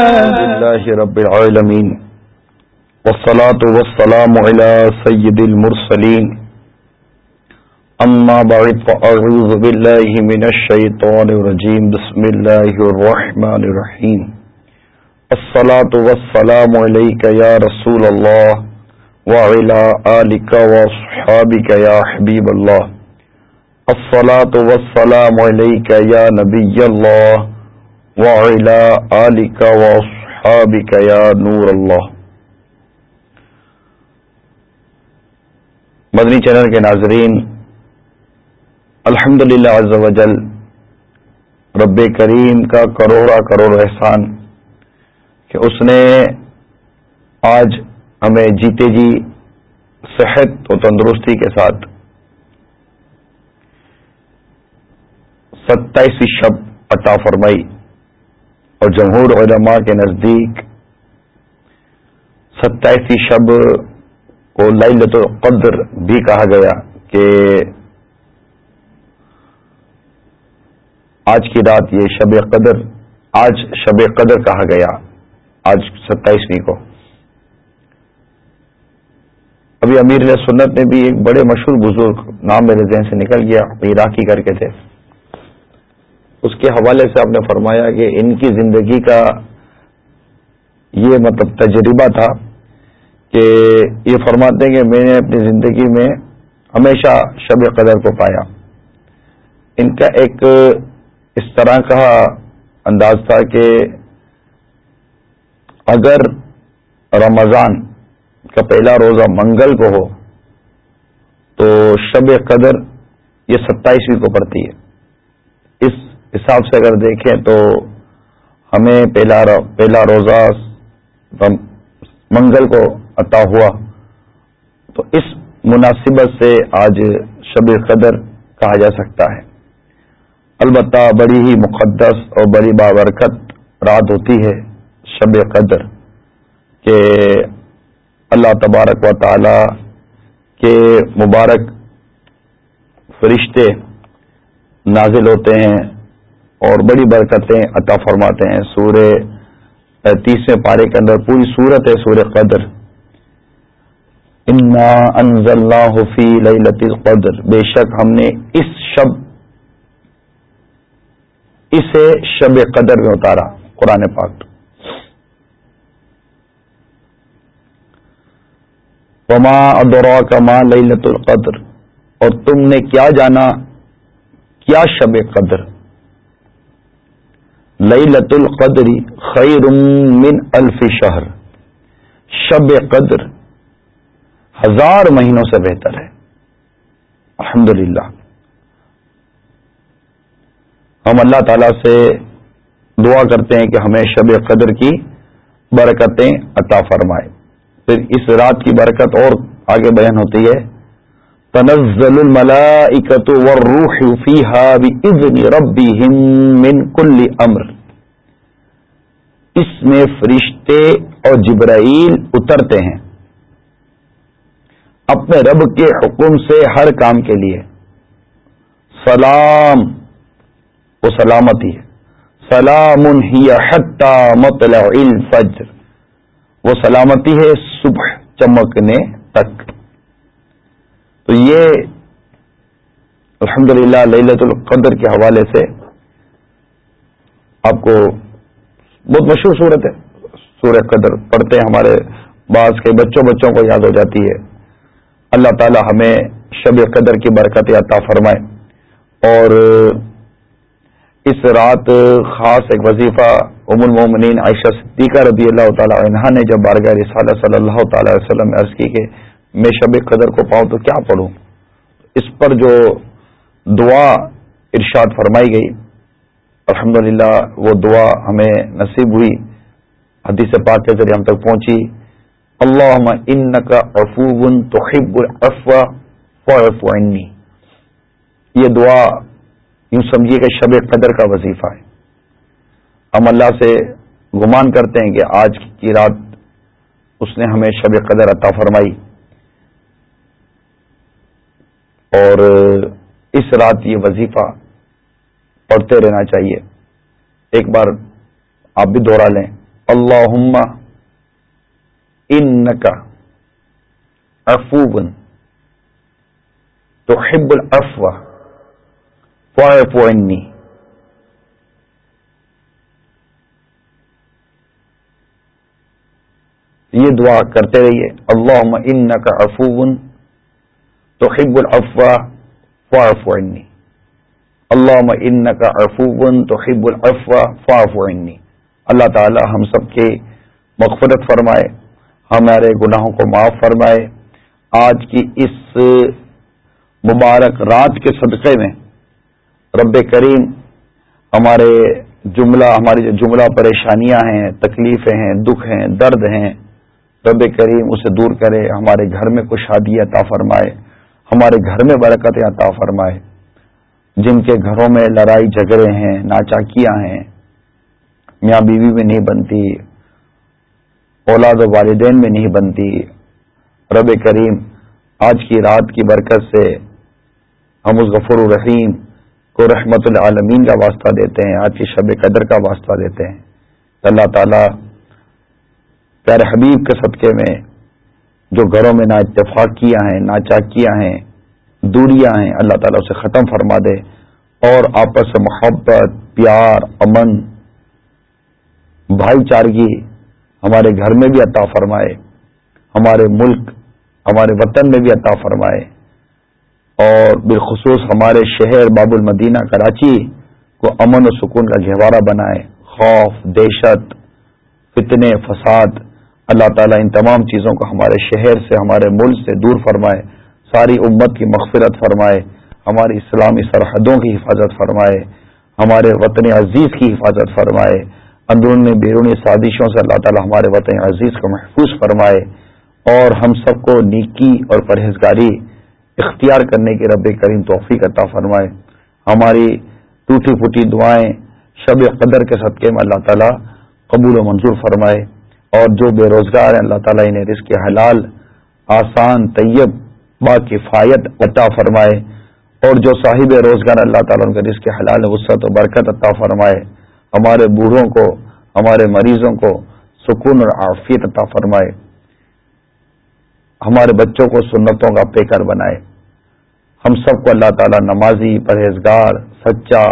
لله رب العالمين والصلاة والسلام على سيد المرسلين أما بعد فأعوذ بالله من الشيطان الرجيم بسم الله الرحمن الرحيم الصلاة والسلام عليك يا رسول الله وعلى آلك وصحابك يا حبيب الله الصلاة والسلام عليك يا نبي الله وعلى آلك وصحابك يا نور الله. مدنی چینل کے ناظرین الحمد للہ وجل رب کریم کا کروڑا کروڑ احسان کہ اس نے آج ہمیں جیتے جی صحت و تندرستی کے ساتھ ستائیسویں شب عطا فرمائی۔ اور جمہور علماء کے نزدیک ستائیسویں شب کو لت القدر بھی کہا گیا کہ آج کی رات یہ شب قدر، آج شب قدر کہا گیا، آج ستائیسویں کو۔ ابھی امیر سنت میں بھی ایک بڑے مشہور بزرگ نام میرے ذہن سے نکل گیا عراقی کر کے تھے۔ اس کے حوالے سے آپ نے فرمایا کہ ان کی زندگی کا یہ مطلب تجربہ تھا کہ یہ فرماتے ہیں کہ میں نے اپنی زندگی میں ہمیشہ شب قدر کو پایا۔ ان کا ایک اس طرح کا انداز تھا کہ اگر رمضان کا پہلا روزہ منگل کو ہو تو شب قدر یہ ستائیسویں کو پڑتی ہے۔ حساب سے اگر دیکھیں تو ہمیں پہلا پہلا روزہ منگل کو عطا ہوا۔ تو اس مناسبت سے آج شب قدر کہا جا سکتا ہے۔ البتہ بڑی ہی مقدس اور بڑی بابرکت رات ہوتی ہے شب قدر کہ اللہ تبارک و تعالی کے مبارک فرشتے نازل ہوتے ہیں۔ اور بڑی برکتیں عطا فرماتے ہیں۔ سورہ تیسویں پارے کے اندر پوری صورت ہے، سورہ قدر۔ انا انزل فی لیلت القدر بے شک ہم نے اس شب، اسے شب قدر میں اتارا، قرآن پاک۔ وما ادورا کما لیلت القدر اور تم نے کیا جانا، کیا شب قدر؟ لت القدری خیر من الف شہر۔ شب قدر ہزار مہینوں سے بہتر ہے۔ الحمد ہم اللہ تعالی سے دعا کرتے ہیں کہ ہمیں شب قدر کی برکتیں عطا فرمائے۔ پھر اس رات کی برکت اور آگے بیان ہوتی ہے۔ تنزل الملائکت والروح فیہا بإذن ربهم من کل امر۔ اس میں فرشتے اور جبرائیل اترتے ہیں۔ اپنے رب کے حکم سے ہر کام کے لیے۔ سلام، وہ سلامتی ہے۔ سلام ہی حتی مطلع الفجر۔ وہ سلامتی ہے صبح چمکنے تک۔ تو یہ الحمد للہ للت القدر کے حوالے سے آپ کو بہت مشہور صورت ہے۔ سورہ قدر پڑھتے ہیں ہمارے بعض کے بچوں بچوں کو یاد ہو جاتی ہے۔ اللہ تعالی ہمیں شب قدر کی برکت عطا فرمائے۔ اور اس رات خاص ایک وظیفہ ام المومنین عائشہ صدیقہ رضی اللہ تعالی عنہ نے جب بارگاہ رسالہ صلی اللہ تعالی وسلم عرض کی کہ میں شب قدر کو پاؤں تو کیا پڑھوں؟ اس پر جو دعا ارشاد فرمائی گئی الحمد وہ دعا ہمیں نصیب ہوئی، حدیث پاک کے ذریعے ہم تک پہنچی۔ اللہ ان کا افوبن تو عنی۔ یہ دعا یوں سمجھیے کہ شب قدر کا وظیفہ ہے۔ ہم اللہ سے گمان کرتے ہیں کہ آج کی رات اس نے ہمیں شب قدر عطا فرمائی۔ اور اس رات یہ وظیفہ پڑھتے رہنا چاہیے۔ ایک بار آپ بھی دوہرا لیں۔ اللہ ان کا افوبن تو حب الفوا فوائنی یہ دعا کرتے رہیے۔ اللہ ان کا افوبن تو حب الفواہ فوائنی اللہ ان کا افوبن تو حب الفواہ فوائنی اللہ تعالی ہم سب کی مغفرت فرمائے، ہمارے گناہوں کو معاف فرمائے۔ آج کی اس مبارک رات کے صدقے میں رب کریم ہمارے جملہ، ہماری جو جملہ پریشانیاں ہیں، تکلیفیں ہیں، دکھ ہیں، درد ہیں، رب کریم اسے دور کرے، ہمارے گھر میں کچھ شادی عطا فرمائے۔ ہمارے گھر میں برکت عطا فرمائے۔ جن کے گھروں میں لڑائی جھگڑے ہیں، ناچاکیاں ہیں، میاں بیوی میں نہیں بنتی، اولاد و والدین میں نہیں بنتی، رب کریم آج کی رات کی برکت سے ہم اس غفر الرحیم کو رحمت العالمین کا واسطہ دیتے ہیں، آج کی شب قدر کا واسطہ دیتے ہیں۔ اللہ تعالیٰ پیارے حبیب کے صدقے میں جو گھروں میں نا اتفاقیاں ہیں نا چاکیاں ہیں، دوریاں ہیں، اللہ تعالیٰ اسے ختم فرما دے۔ اور آپس سے محبت، پیار، امن، بھائی چارگی ہمارے گھر میں بھی عطا فرمائے۔ ہمارے ملک، ہمارے وطن میں بھی عطا فرمائے۔ اور بالخصوص ہمارے شہر باب المدینہ، کراچی کو امن و سکون کا گہوارہ بنائے۔ خوف، دہشت، فتنے، فساد اللہ تعالیٰ ان تمام چیزوں کو ہمارے شہر سے، ہمارے ملک سے دور فرمائے، ساری امت کی مغفرت فرمائے، ہماری اسلامی سرحدوں کی حفاظت فرمائے، ہمارے وطن عزیز کی حفاظت فرمائے۔ اندرونی بیرونی سازشوں سے اللہ تعالیٰ ہمارے وطن عزیز کو محفوظ فرمائے۔ اور ہم سب کو نیکی اور پرہیزگاری اختیار کرنے کی رب کریم توفیق عطا فرمائے۔ ہماری ٹوٹی پھوٹی دعائیں شب قدر کے صدقے میں اللہ تعالیٰ قبول و منظور فرمائے۔ اور جو بے روزگار ہیں، اللہ تعالیٰ انہیں رزق حلال، آسان، طیب با کفایت عطا فرمائے۔ اور جو صاحب روزگار، اللہ تعالیٰ ان کے رزق حلال، وسعت و برکت عطا فرمائے۔ ہمارے بوڑھوں کو، ہمارے مریضوں کو سکون اور عافیت عطا فرمائے۔ ہمارے بچوں کو سنتوں کا پیکر بنائے۔ ہم سب کو اللہ تعالیٰ نمازی، پرہیزگار، سچا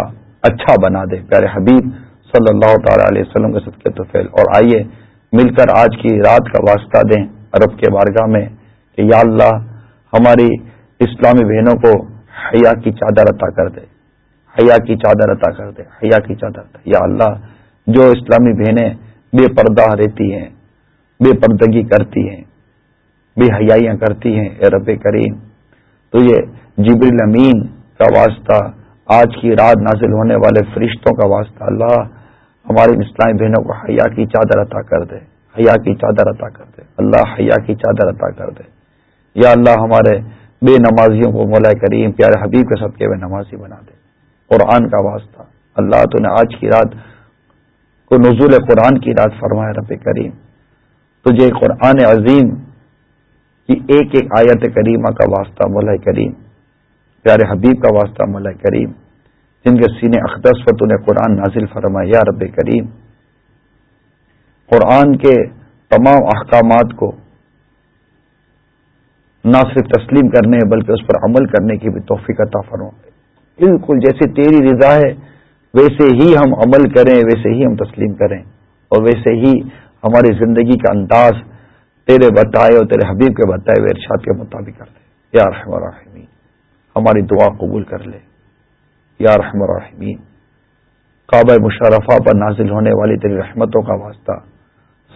اچھا بنا دے۔ پیارے حبیب، صلی اللہ تعالی علیہ وسلم کے صدقے تو فیل۔ اور آئیے مل کر آج کی رات کا واسطہ دیں عرب کے بارگاہ میں کہ یا اللہ ہماری اسلامی بہنوں کو حیا کی چادر عطا کر دے، حیا کی چادر عطا کر دے، حیا کی چادر یا اللہ، جو اسلامی بہنیں بے پردہ رہتی ہیں، بے پردگی کرتی ہیں، بے حیاں کرتی ہیں، اے رب کریم، تو یہ جبر امین کا واسطہ، آج کی رات نازل ہونے والے فرشتوں کا واسطہ، اللہ ہماری اسلامی بہنوں کو حیا کی چادر عطا کر دے، حیا کی چادر عطا کر دے، اللہ حیا کی چادر عطا کر دے۔ یا اللہ ہمارے بے نمازیوں کو مولا کریم پیارے حبیب کے صدقے میں نمازی بنا دے۔ قرآن کا واسطہ۔ اللہ تو نے آج کی رات کو نزول قرآن کی رات فرمایا، رب کریم۔ تجھے قرآن عظیم کی ایک ایک آیت کریمہ کا واسطہ مولا کریم۔ پیارے حبیب کا واسطہ مولا کریم۔ جن کے سینے اقدس پر تو نے قرآن نازل فرمایا رب کریم۔ قرآن کے تمام احکامات کو نہ صرف تسلیم کرنے، بلکہ اس پر عمل کرنے کی بھی توفیق عطا فرما بالکل جیسے تیری رضا ہے، ویسے ہی ہم عمل کریں، ویسے ہی ہم تسلیم کریں۔ اور ویسے ہی ہماری زندگی کا انداز تیرے بتائے اور تیرے حبیب کے بتائے ہوئے ارشاد کے مطابق کر لے یا رحم الرحمین ہماری دعا قبول کر لے۔ یا رحم الرحمین۔ کعبہ مشرفہ پر نازل ہونے والی تیری رحمتوں کا واسطہ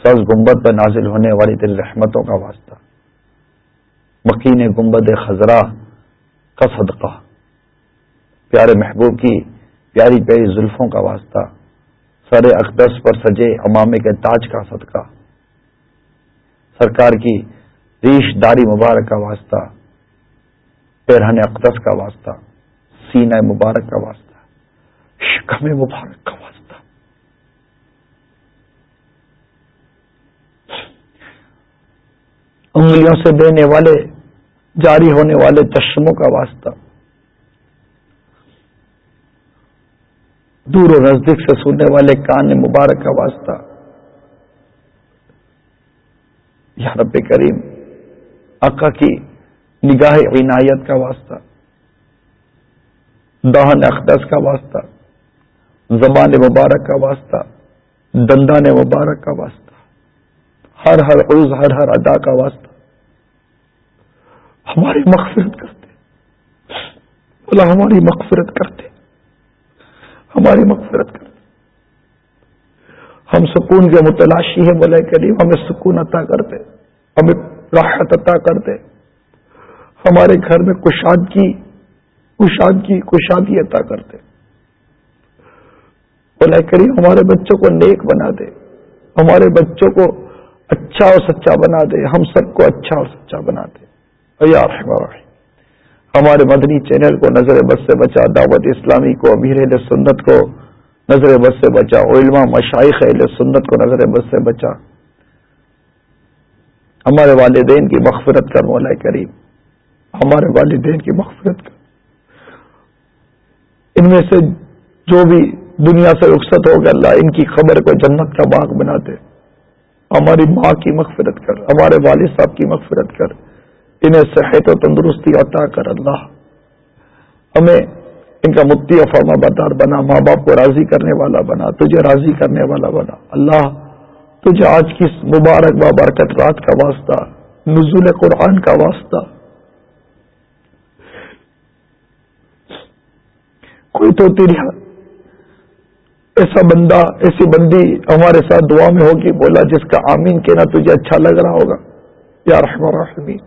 سز گنبد پر نازل ہونے والی تیری رحمتوں کا واسطہ۔ مکین گنبد خزرہ کا صدقہ۔ پیارے محبوب کی پیاری پیاری زلفوں کا واسطہ۔ سر اقدس پر سجے امامے کے تاج کا صدقہ۔ سرکار کی ریش داری مبارک کا واسطہ۔ پیرہن اقدس کا واسطہ۔ سینہ مبارک کا واسطہ، شکم مبارک کا واسطہ۔ انگلیوں سے بہنے والے، جاری ہونے والے چشموں کا واسطہ۔ دور و نزدیک سے سننے والے کان مبارک کا واسطہ۔ یا رب کریم، آقا کی نگاہ عنایت کا واسطہ۔ دہن اقدس کا واسطہ، زبان مبارک کا واسطہ، دندان مبارک کا واسطہ، ہر ہر عز ہر ہر ادا کا واسطہ۔ ہماری مغفرت کرتے بولا ہماری مغفرت کرتے، ہماری مغفرت کرتے۔ ہم سکون کے متلاشی ہیں بولے کریم، ہمیں سکون عطا کرتے، ہمیں راحت عطا کرتے۔ ہمارے گھر میں کشادگی کشادگی کشادی عطا کرتے۔ بولے کریم ہمارے بچوں کو نیک بنا دے۔ ہمارے بچوں کو اچھا اور سچا بنا دے۔ ہم سب کو اچھا اور سچا بنا دے۔ ہمارے مدنی چینل کو نظر بس سے بچا، دعوت اسلامی کو، امیر سنت کو نظر بس سے بچا علما مشائق اہل سنت کو نظر بس سے بچا۔ ہمارے والدین کی مغفرت کر مولا کریم۔ ہمارے والدین کی مغفرت کر ان میں سے جو بھی دنیا سے رخصت ہو گیا اللہ ان کی خبر کو جنت کا باغ بناتے ہماری ماں کی مغفرت کر، ہمارے والد صاحب کی مغفرت کر۔ انہیں صحت و تندرستی عطا کر اللہ۔ ہمیں ان کا متی و فرما بنا، ماں باپ کو راضی کرنے والا بنا، تجھے راضی کرنے والا بنا۔ اللہ، تجھے آج کی مبارک بابرکت رات کا واسطہ، نزول قرآن کا واسطہ کوئی تو تیری ایسا بندہ، ایسی بندی ہمارے ساتھ دعا میں ہوگی، بولا جس کا آمین کہنا تجھے اچھا لگ رہا ہوگا۔ یا رحم رحمین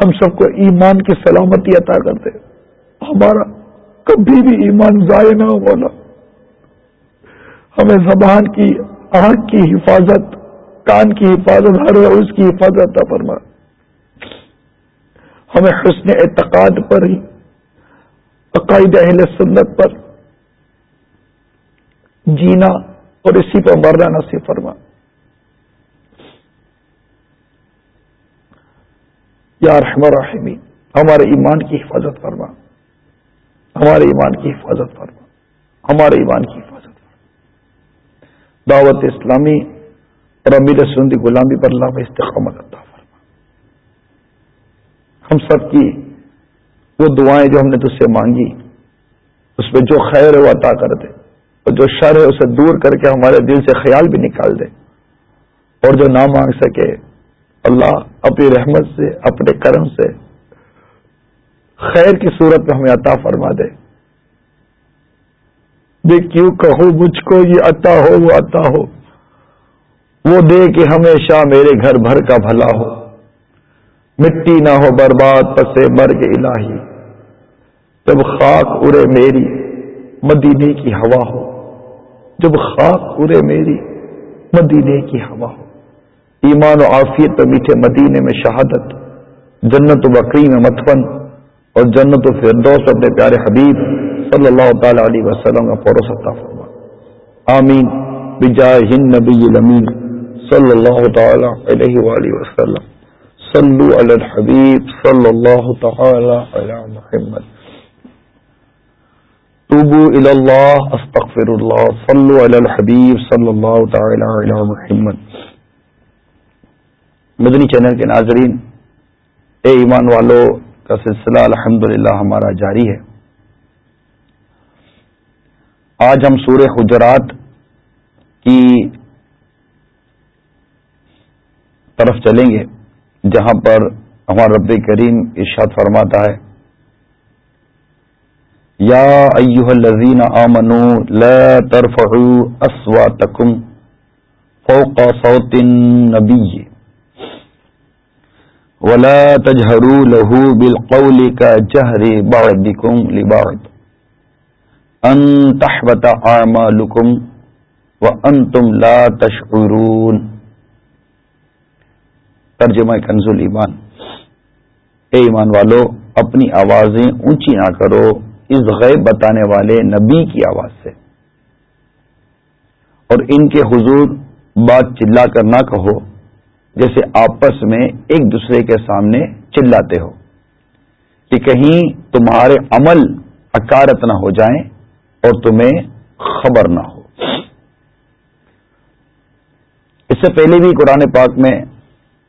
ہم سب کو ایمان کی سلامتی عطا کر دے۔ ہمارا کبھی بھی ایمان ضائع نہ ہو بولا ہمیں زبان کی آنکھ کی حفاظت، کان کی حفاظت، ہر روز کی حفاظت عطا فرما۔ ہمیں حسن اعتقاد پر ہی عقائد اہل سنت پر جینا اور اسی پر مرنا نصیب فرما۔ یا رحم رحمی ہمارے ایمان کی حفاظت فرما۔ ہمارے ایمان کی حفاظت فرما۔ ہمارے ایمان کی حفاظت فرما۔ دعوت اسلامی اور امیر سندی غلامی پر اللہ میں استقامت عطا فرما ہم سب کی وہ دعائیں جو ہم نے تجھ سے مانگی، اس میں جو خیر ہے وہ عطا کر دے اور جو شر ہے اسے دور کر کے ہمارے دل سے خیال بھی نکال دے اور جو نہ مانگ سکے، اللہ اپنی رحمت سے، اپنے کرم سے خیر کی صورت میں ہمیں عطا فرما دے۔ کیوں کہو مجھ کو یہ عطا ہو، وہ عطا ہو۔ وہ دے کہ ہمیشہ میرے گھر بھر کا بھلا ہو۔ مٹی نہ ہو برباد پسے مرگ الہی۔ جب خاک اڑے میری، مدینے کی ہوا ہو۔ جب خاک اڑے میری، مدینے کی ہوا ہو۔ ایمان و عافیت میٹھے مدینے میں شہادت، جنت و بکری میں متفن اور جنت و فردوس اپنے پیارے حبیب صلی اللہ تعالی علیہ وسلم کا فور فرما۔ آمین۔ ہند نبی الامین صلی اللہ تعالی علیہ وآلہ وسلم۔ صلو علی الحبیب صلی اللہ تعالی علی محمد. توبو الی اللہ استغفر اللہ صلو علی الحبیب صلی اللہ تعالی علی محمد. مدنی چینل کے ناظرین، اے ایمان والوں کا سلسلہ الحمد ہمارا جاری ہے۔ آج ہم سور حجرات کی طرف چلیں گے۔ جہاں پر ہمارا رب کریم ارشاد فرماتا ہے، یا ایوہ الذین آمنو لا ترفعوا اصواتکم فوق صوت النبی ولا تجهروا له بالقول كجهر بعضكم لبعض، ان تحبط اعمالكم وانتم لا تشعرون۔ ترجمہ کنز ایمان اے ایمان والو، اپنی آوازیں اونچی نہ کرو، اس غیب بتانے والے نبی کی آواز سے۔ اور ان کے حضور بات چلا کر نہ کہو، جیسے آپس میں ایک دوسرے کے سامنے چلاتے ہو۔ کہ کہیں تمہارے عمل اکارت نہ ہو جائیں اور تمہیں خبر نہ ہو۔ اس سے پہلے بھی قرآن پاک میں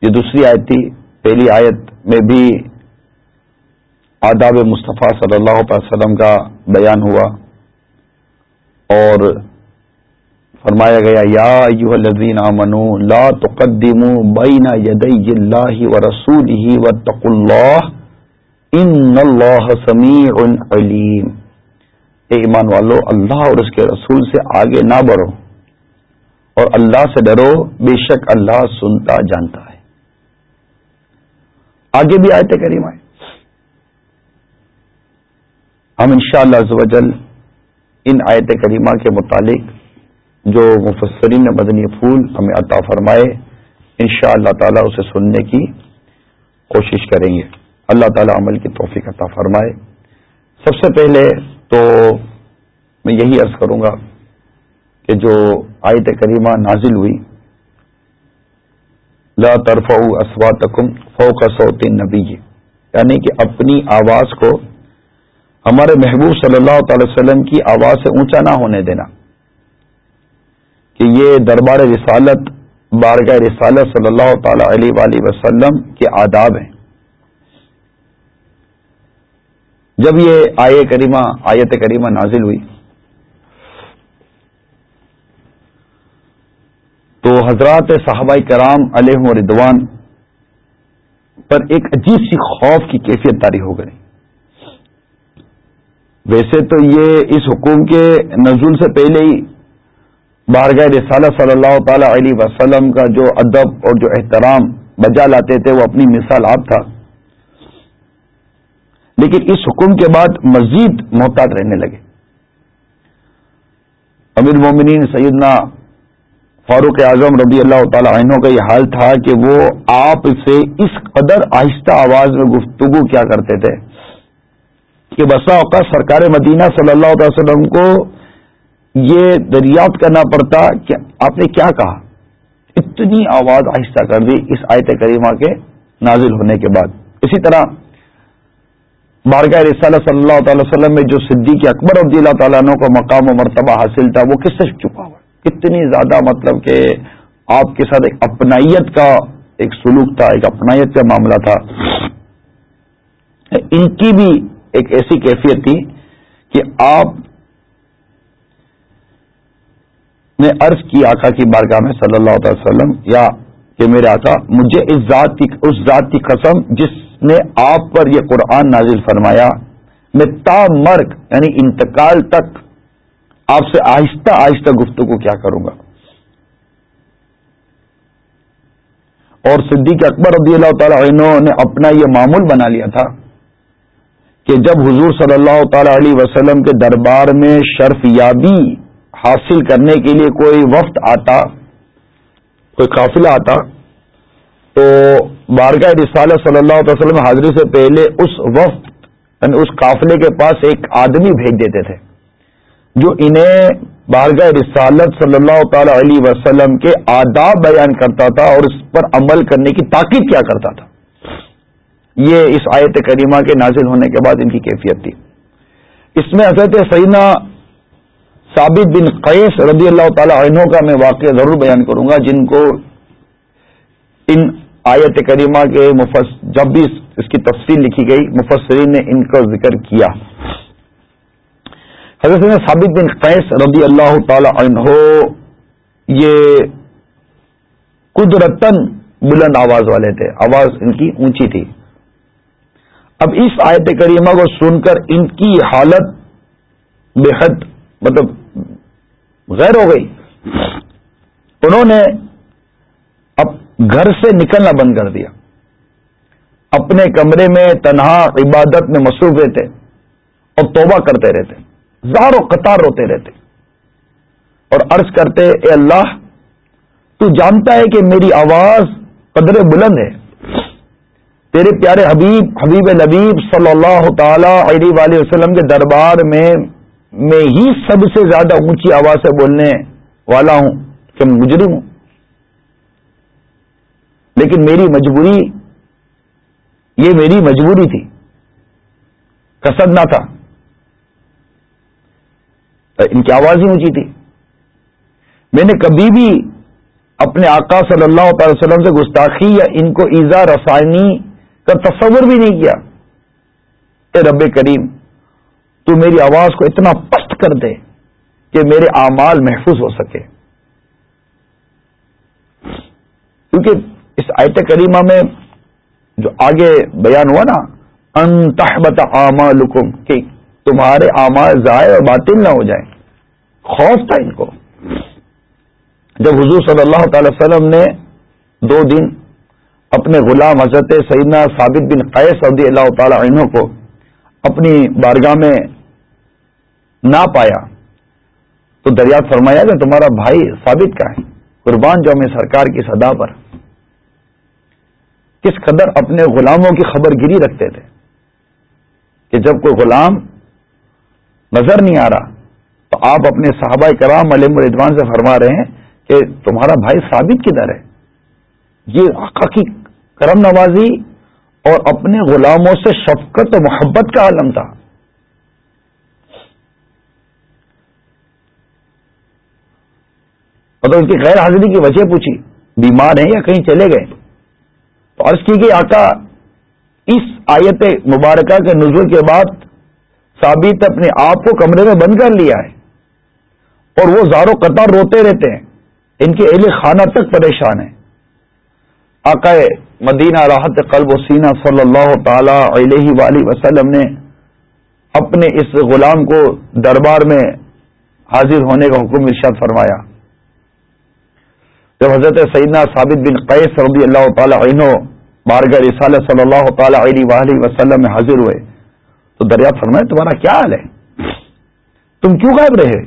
جو دوسری آیت تھی، پہلی آیت میں بھی آداب مصطفیٰ صلی اللہ علیہ وسلم کا بیان ہوا اور فرمایا گیا، یا ایوہ الذین آمنوا لا تقدموا بین یدی اللہ و رسولہ واتقوا اللہ ان اللہ سمیع علیم۔ اے ایمان والو، اللہ اور اس کے رسول سے آگے نہ بڑھو اور اللہ سے ڈرو، بے شک اللہ سنتا جانتا ہے۔ آگے بھی آیت کریم آئے۔ ہم انشاءاللہ شاء اللہ ان آیت کریمہ کے متعلق جو مفسرین مدنی پھول ہمیں عطا فرمائے ان شاء اللہ تعالیٰ اسے سننے کی کوشش کریں گے۔ اللہ تعالیٰ عمل کی توفیق عطا فرمائے۔ سب سے پہلے تو میں یہی عرض کروں گا کہ جو آیت کریمہ نازل ہوئی لا طرف اسواتکم فوق صوت نبی یعنی کہ اپنی آواز کو ہمارے محبوب صلی اللہ تعالی وسلم کی آواز سے اونچا نہ ہونے دینا. کہ یہ دربار رسالت، بارگاہ رسالت صلی اللہ تعالی علیہ وسلم کے آداب ہیں. جب یہ آئے کریمہ، آیت کریمہ نازل ہوئی تو حضرات صحابہ کرام علیہ مردوان پر ایک عجیب سی خوف کی کیفیت تاری ہو گئی۔ ویسے تو یہ اس حکوم کے نزول سے پہلے ہی بارگاہ رسالہ صلی اللہ تعالی علیہ وسلم کا جو ادب اور جو احترام بجا لاتے تھے، وہ اپنی مثال آپ تھا۔ لیکن اس حکم کے بعد مزید محتاط رہنے لگے۔ امیر مومنین سیدنا فاروق اعظم رضی اللہ تعالی عنہ کا یہ حال تھا کہ وہ آپ سے اس قدر آہستہ آواز میں گفتگو کیا کرتے تھے کہ بسا اوقات سرکار مدینہ صلی اللہ علیہ وسلم کو یہ دریافت کرنا پڑتا کہ آپ نے کیا کہا؟ اتنی آواز آہستہ کر دی اس آیت کریمہ کے نازل ہونے کے بعد۔ اسی طرح بارگاہ رسالہ صلی اللہ تعالی وسلم میں جو صدیق اکبر رضی اللہ تعالیٰ عنہ کو مقام و مرتبہ حاصل تھا، وہ کس سے چھپا ہوا؟ اتنی زیادہ مطلب کہ آپ کے ساتھ ایک اپنائیت کا ایک سلوک تھا، ایک اپنائیت کا معاملہ تھا۔ ان کی بھی ایک ایسی کیفیت تھی کہ آپ نے عرض کی آقا کی بارگاہ میں صلی اللہ علیہ وسلم یا کہ میرے آقا، مجھے اس ذات کی، اس ذات کی قسم جس نے آپ پر یہ قرآن نازل فرمایا، میں تا مرگ یعنی انتقال تک آپ سے آہستہ آہستہ گفتگو کیا کروں گا۔ اور صدیق اکبر رضی اللہ تعالی عنہ نے اپنا یہ معمول بنا لیا تھا کہ جب حضور صلی اللہ تعالی علیہ وسلم کے دربار میں شرف یابی حاصل کرنے کے لیے کوئی وقت آتا، کوئی قافلہ آتا، تو بارگاہ رسالہ صلی اللہ علیہ وسلم حاضری سے پہلے اس وقت یعنی اس قافلے کے پاس ایک آدمی بھیج دیتے تھے۔ جو انہیں بارگاہ رسالت صلی اللہ تعالی علیہ وسلم کے آداب بیان کرتا تھا اور اس پر عمل کرنے کی تاکید کیا کرتا تھا۔ یہ اس آیت کریمہ کے نازل ہونے کے بعد ان کی کیفیت تھی۔ اس میں حضرت سیدنا ثابت بن قیس رضی اللہ تعالی عنہ کا میں واقعہ ضرور بیان کروں گا، جن کو ان آیت کریمہ کے مفس، جب بھی اس کی تفصیل لکھی گئی، مفسرین نے ان کا ذکر کیا۔ حضرت ثابت بن قیس رضی اللہ تعالی عنہ، یہ قدرتن بلند آواز والے تھے۔ آواز ان کی اونچی تھی۔ اب اس آیت کریمہ کو سن کر ان کی حالت بے حد مطلب غیر ہو گئی۔ انہوں نے اب گھر سے نکلنا بند کر دیا۔ اپنے کمرے میں تنہا عبادت میں مصروف رہتے اور توبہ کرتے رہتے۔ زار و قطار روتے رہتے۔ اور عرض کرتے، اے اللہ، تو جانتا ہے کہ میری آواز قدر بلند ہے۔ تیرے پیارے حبیب حبیب نبیب صلی اللہ تعالی علیہ وآلہ وسلم کے دربار میں میں ہی سب سے زیادہ اونچی آواز سے بولنے والا ہوں کہ میں مجرم ہوں۔ لیکن میری مجبوری، یہ میری مجبوری تھی۔ کسد نہ تھا۔ ان کی آواز ہی اونچی تھی۔ میں نے کبھی بھی اپنے آقا صلی اللہ تعالی وسلم سے گستاخی یا ان کو ایزا رسانی کا تصور بھی نہیں کیا۔ اے رب کریم، تو میری آواز کو اتنا پست کر دے کہ میرے اعمال محفوظ ہو سکے۔ کیونکہ اس آیت کریمہ میں جو آگے بیان ہوا نا انتحبت اعمالکم، کہ تمہارے اعمال ضائع اور باطل نہ ہو جائیں۔ خوف تھا ان کو۔ جب حضور صلی اللہ تعالی وسلم نے دو دن اپنے غلام حضرت سیدنا ثابت بن قیس رضی اللہ تعالی عنہ کو اپنی بارگاہ میں نہ پایا، تو دریافت فرمایا کہ تمہارا بھائی ثابت کا ہے، قربان جو ہمیں سرکار کی صدا پر۔ کس قدر اپنے غلاموں کی خبر گیری رکھتے تھے کہ جب کوئی غلام نظر نہیں آ رہا۔ تو آپ اپنے صحابہ کرام علیہ الدوان سے فرما رہے ہیں کہ تمہارا بھائی ثابت کدھر ہے؟ یہ آقا کی کرم نوازی اور اپنے غلاموں سے شفقت و محبت کا عالم تھا۔ مطلب ان کی غیر حاضری کی وجہ پوچھی، بیمار ہیں یا کہیں چلے گئے؟ تو عرض کی کہ آقا، اس آیت مبارکہ کے نزول کے بعد ثابت اپنے آپ کو کمرے میں بند کر لیا ہے اور وہ زاروں قطار روتے رہتے ہیں۔ ان کے اہل خانہ تک پریشان ہیں۔ آقا مدینہ راحت قلب و سینہ صلی اللہ تعالی علیہ وآلہ وسلم نے اپنے اس غلام کو دربار میں حاضر ہونے کا حکم ارشاد فرمایا۔ جب حضرت سیدنا ثابت بن قیس رضی اللہ تعالی عنہ بارگاہ رسالہ صلی اللہ تعالی علیہ وآلہ وسلم میں حاضر ہوئے تو دریافت فرمایا تمہارا کیا حال ہے؟ تم کیوں غائب رہے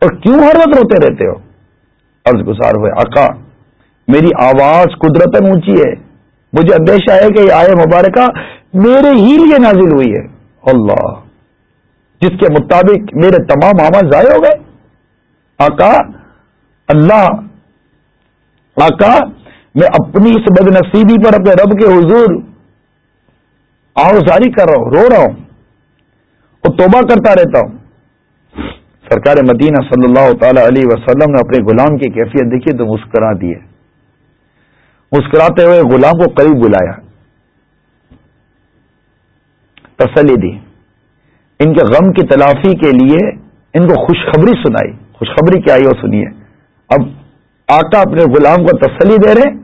اور کیوں ہر وقت روتے رہتے ہو؟ عرض گزار ہوئے، آقا، میری آواز قدرت اونچی ہے۔ مجھے اندیشہ ہے کہ یہ آئے مبارکہ میرے ہی لیے نازل ہوئی ہے۔ اللہ، جس کے مطابق میرے تمام آواز ضائع ہو گئے۔ آقا، اللہ، آقا، میں اپنی اس بد نصیبی پر اپنے رب کے حضور آوزاری کر رہا ہوں، رو رہا ہوں۔ اور توبہ کرتا رہتا ہوں۔ سرکار مدینہ صلی اللہ تعالی علیہ وسلم نے اپنے غلام کی کیفیت دیکھی تو مسکرا دیے۔ مسکراتے ہوئے غلام کو قریب بلایا۔ تسلی دی۔ ان کے غم کی تلافی کے لیے ان کو خوشخبری سنائی۔ خوشخبری کیا آئی وہ سنیے۔ اب آقا اپنے غلام کو تسلی دے رہے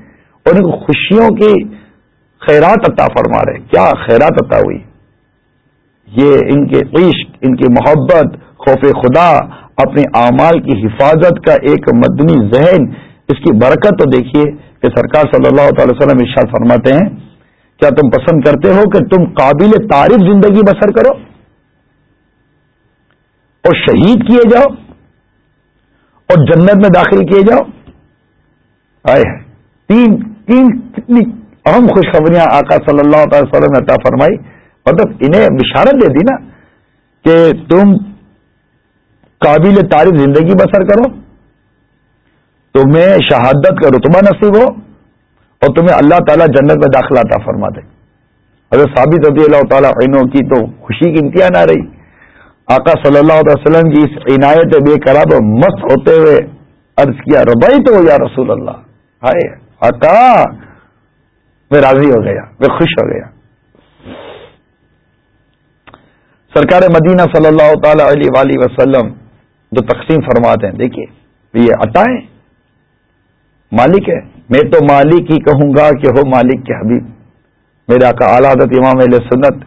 اور ان کو خوشیوں کی خیرات عطا فرما رہے کیا خیرات عطا ہوئی؟ یہ ان کے عشق، ان کی محبت، خوف خدا، اپنے اعمال کی حفاظت کا ایک مدنی ذہن، اس کی برکت تو دیکھیے کہ سرکار صلی اللہ تعالی وسلم ارشاد فرماتے ہیں، کیا تم پسند کرتے ہو کہ تم قابل تعریف زندگی بسر کرو؟ اور شہید کیے جاؤ؟ اور جنت میں داخل کیے جاؤ؟ آئے تین تین کتنی اہم خوشخبریاں آقا صلی اللہ تعالی وسلم نے عطا فرمائی۔ مطلب انہیں بشارت دے دی نا کہ تم قابل تعریف زندگی بسر کرو، تمہیں شہادت کا رتبہ نصیب ہو اور تمہیں اللہ تعالیٰ جنت میں داخلہ عطا فرما دے۔ اگر ثابت رضی اللہ تعالیٰ عنہ کی تو خوشی کی انتہا نہ رہی۔ آقا صلی اللہ علیہ وسلم کی اس عنایت بے قراب مست ہوتے ہوئے عرض کیا ربائی تو یا رسول اللہ؟ ہائے، آقا، میں راضی ہو گیا، میں خوش ہو گیا۔ سرکار مدینہ صلی اللہ تعالی علیہ وسلم جو تقسیم فرماتے ہیں، دیکھیے یہ عطائیں مالک ہے۔ میں تو مالک ہی کہوں گا کہ ہو مالک کے حبیب۔ میرا کا اعلیٰ حضرت امام علیہ سنت،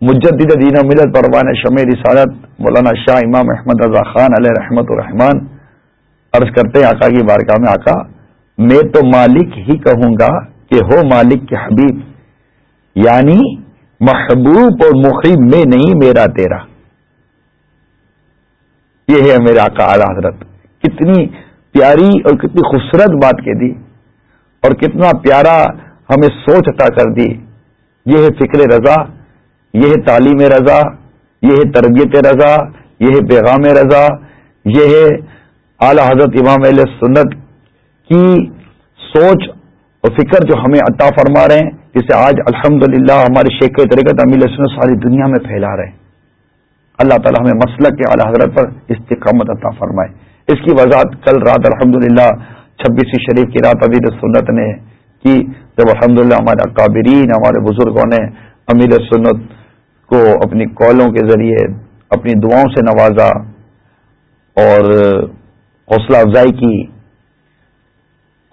مجدد دین ملت پروان شمع رسالت، مولانا شاہ امام احمد رضا خان علیہ رحمت الرحمان عرض کرتے ہیں آقا کی بارکاہ میں، آقا، میں تو مالک ہی کہوں گا کہ ہو مالک کے حبیب۔ یعنی محبوب اور مخیب میں نہیں، میرا تیرا۔ یہ ہے میرا آقا اعلیٰ حضرت۔ کتنی پیاری اور کتنی خوبصورت بات کہہ دی اور کتنا پیارا ہمیں سوچ عطا کر دی۔ یہ ہے فکر رضا، یہ ہے تعلیم رضا، یہ ہے تربیت رضا، یہ ہے پیغام رضا۔ یہ ہے اعلی حضرت امام علیہ سنت کی سوچ اور فکر جو ہمیں عطا فرما رہے ہیں۔ جسے آج الحمد للہ ہمارے شیخ طریقت امیر سنت ساری دنیا میں پھیلا رہے ہیں۔ اللہ تعالیٰ ہمیں مسلک کے اعلی حضرت پر استقامت عطا فرمائے۔ اس کی وضاحت کل رات الحمد چھبیسویں شریف کی رات امیر سنت نے کی، جب الحمد للہ ہمارے اکابرین، ہمارے بزرگوں نے امیر سنت کو اپنی کالوں کے ذریعے اپنی دعاؤں سے نوازا اور حوصلہ افزائی کی۔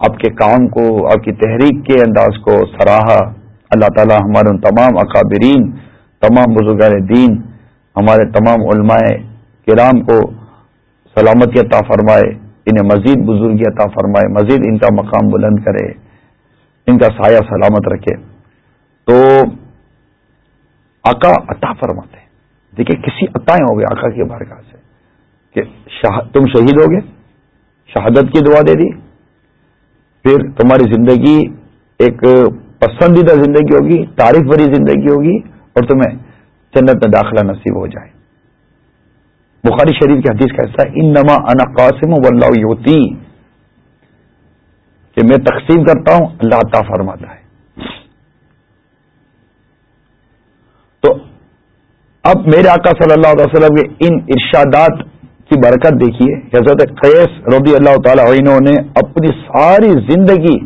آپ کے کام کو آپ کی تحریک کے انداز کو سراہا۔ اللہ تعالی ہمارے ان تمام اکابرین، تمام بزرگان دین، ہمارے تمام علماء کرام کو سلامتی عطا فرمائے، انہیں مزید بزرگی عطا فرمائے، مزید ان کا مقام بلند کرے، ان کا سایہ سلامت رکھے۔ تو آقا عطا فرماتے دیکھیے کسی عطائیں ہو گئے آقا کی بارگاہ سے کہ تم شہید ہو گئے شہادت کی دعا دے دی پھر تمہاری زندگی ایک پسندیدہ زندگی ہوگی تعریف بھری زندگی ہوگی اور تمہیں جنت میں داخلہ نصیب ہو جائے۔ بخاری شریف کی حدیث کا حصہ ان نما انا قاسم و اللہ یوتی۔ کہ میں تقسیم کرتا ہوں، اللہ عطا فرماتا ہے۔ تو اب میرے آقا صلی اللہ علیہ وسلم کے ان ارشادات کی برکت دیکھیے۔ حضرت قیس رضی اللہ تعالی عنہ نے اپنی ساری زندگی